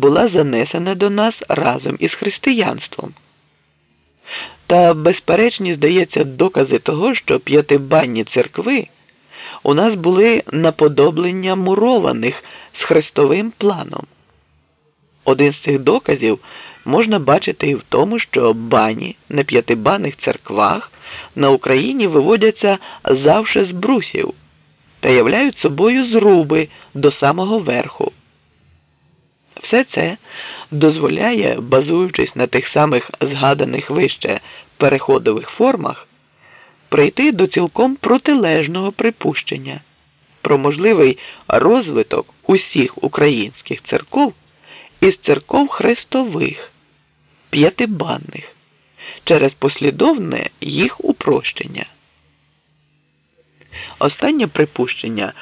була занесена до нас разом із християнством. Та безперечні, здається, докази того, що п'ятибанні церкви у нас були наподоблення мурованих з хрестовим планом. Один з цих доказів можна бачити і в тому, що бані на п'ятибанних церквах на Україні виводяться завше з брусів та являють собою зруби до самого верху. Все це дозволяє, базуючись на тих самих згаданих вище переходових формах, прийти до цілком протилежного припущення про можливий розвиток усіх українських церков із церков хрестових, п'ятибанних, через послідовне їх упрощення. Останнє припущення,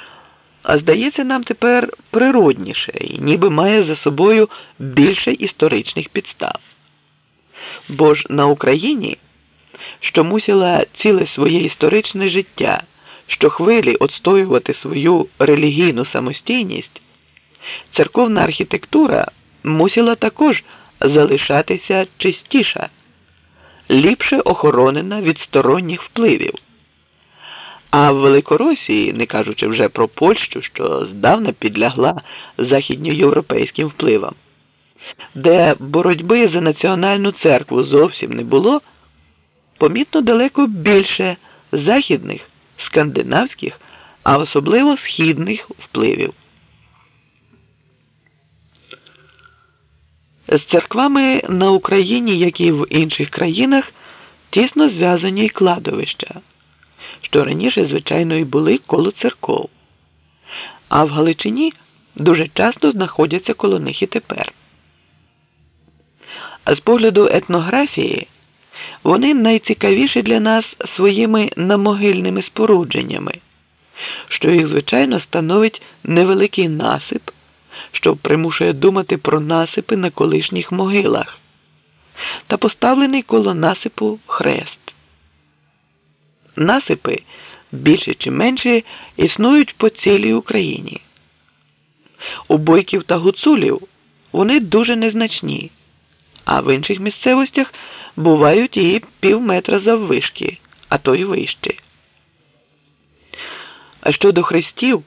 а здається нам тепер природніше і ніби має за собою більше історичних підстав. Бо ж на Україні, що мусила ціле своє історичне життя, що хвилі отстоювати свою релігійну самостійність, церковна архітектура мусила також залишатися чистіша, ліпше охоронена від сторонніх впливів. А в Великоросії, не кажучи вже про Польщу, що здавна підлягла західньоєвропейським впливам, де боротьби за національну церкву зовсім не було, помітно далеко більше західних, скандинавських, а особливо східних впливів. З церквами на Україні, як і в інших країнах, тісно зв'язані кладовища, що раніше, звичайно, і були коло церков, а в Галичині дуже часто знаходяться коло них і тепер. А з погляду етнографії, вони найцікавіші для нас своїми намогильними спорудженнями, що їх, звичайно, становить невеликий насип що примушує думати про насипи на колишніх могилах та поставлений коло насипу хрест. Насипи більше чи менше існують по цілій Україні. У бойків та гуцулів вони дуже незначні, а в інших місцевостях бувають і пів метра заввишки, а то й вище. А щодо хрестів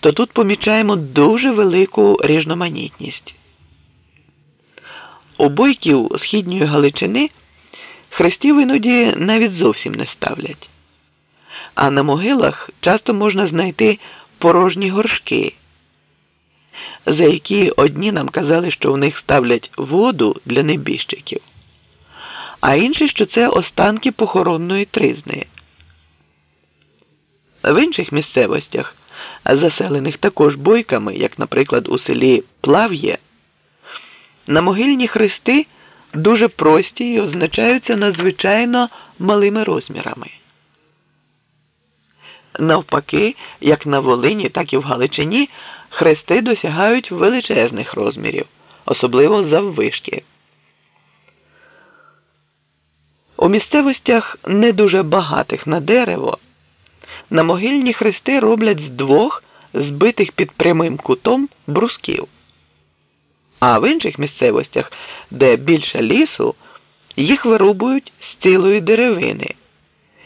то тут помічаємо дуже велику різноманітність. У бойків східньої Галичини хрестів іноді навіть зовсім не ставлять, а на могилах часто можна знайти порожні горшки, за які одні нам казали, що в них ставлять воду для небіжчиків, а інші, що це останки похоронної тризни. В інших місцевостях заселених також бойками, як, наприклад, у селі Плав'є, на могильні хрести дуже прості і означаються надзвичайно малими розмірами. Навпаки, як на Волині, так і в Галичині хрести досягають величезних розмірів, особливо заввишки. У місцевостях не дуже багатих на дерево. На могильні хрести роблять з двох збитих під прямим кутом брусків. А в інших місцевостях, де більше лісу, їх вирубують з цілої деревини,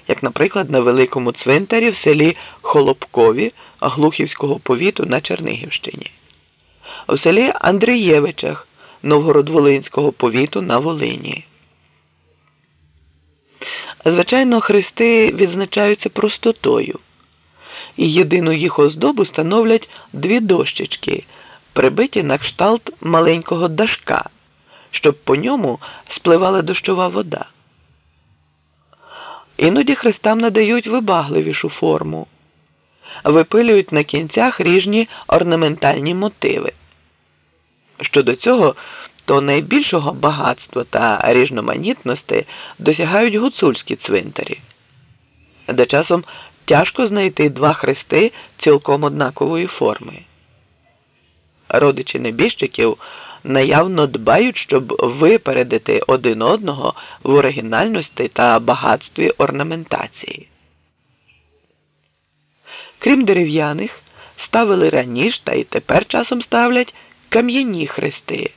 як, наприклад, на великому цвинтарі в селі Холопкові Глухівського повіту на Чернигівщині, в селі Андрієвичах Новгород-Волинського повіту на Волині. Звичайно, хрести відзначаються простотою, і єдину їх оздобу становлять дві дощечки, прибиті на кшталт маленького дашка, щоб по ньому спливала дощова вода. Іноді хрестам надають вибагливішу форму, випилюють на кінцях ріжні орнаментальні мотиви. Щодо цього, то найбільшого багатства та різноманітності досягають гуцульські цвинтарі, де часом тяжко знайти два хрести цілком однакової форми. Родичі небіжчиків наявно дбають, щоб випередити один одного в оригінальності та багатстві орнаментації. Крім дерев'яних, ставили раніше та й тепер часом ставлять кам'яні хрести.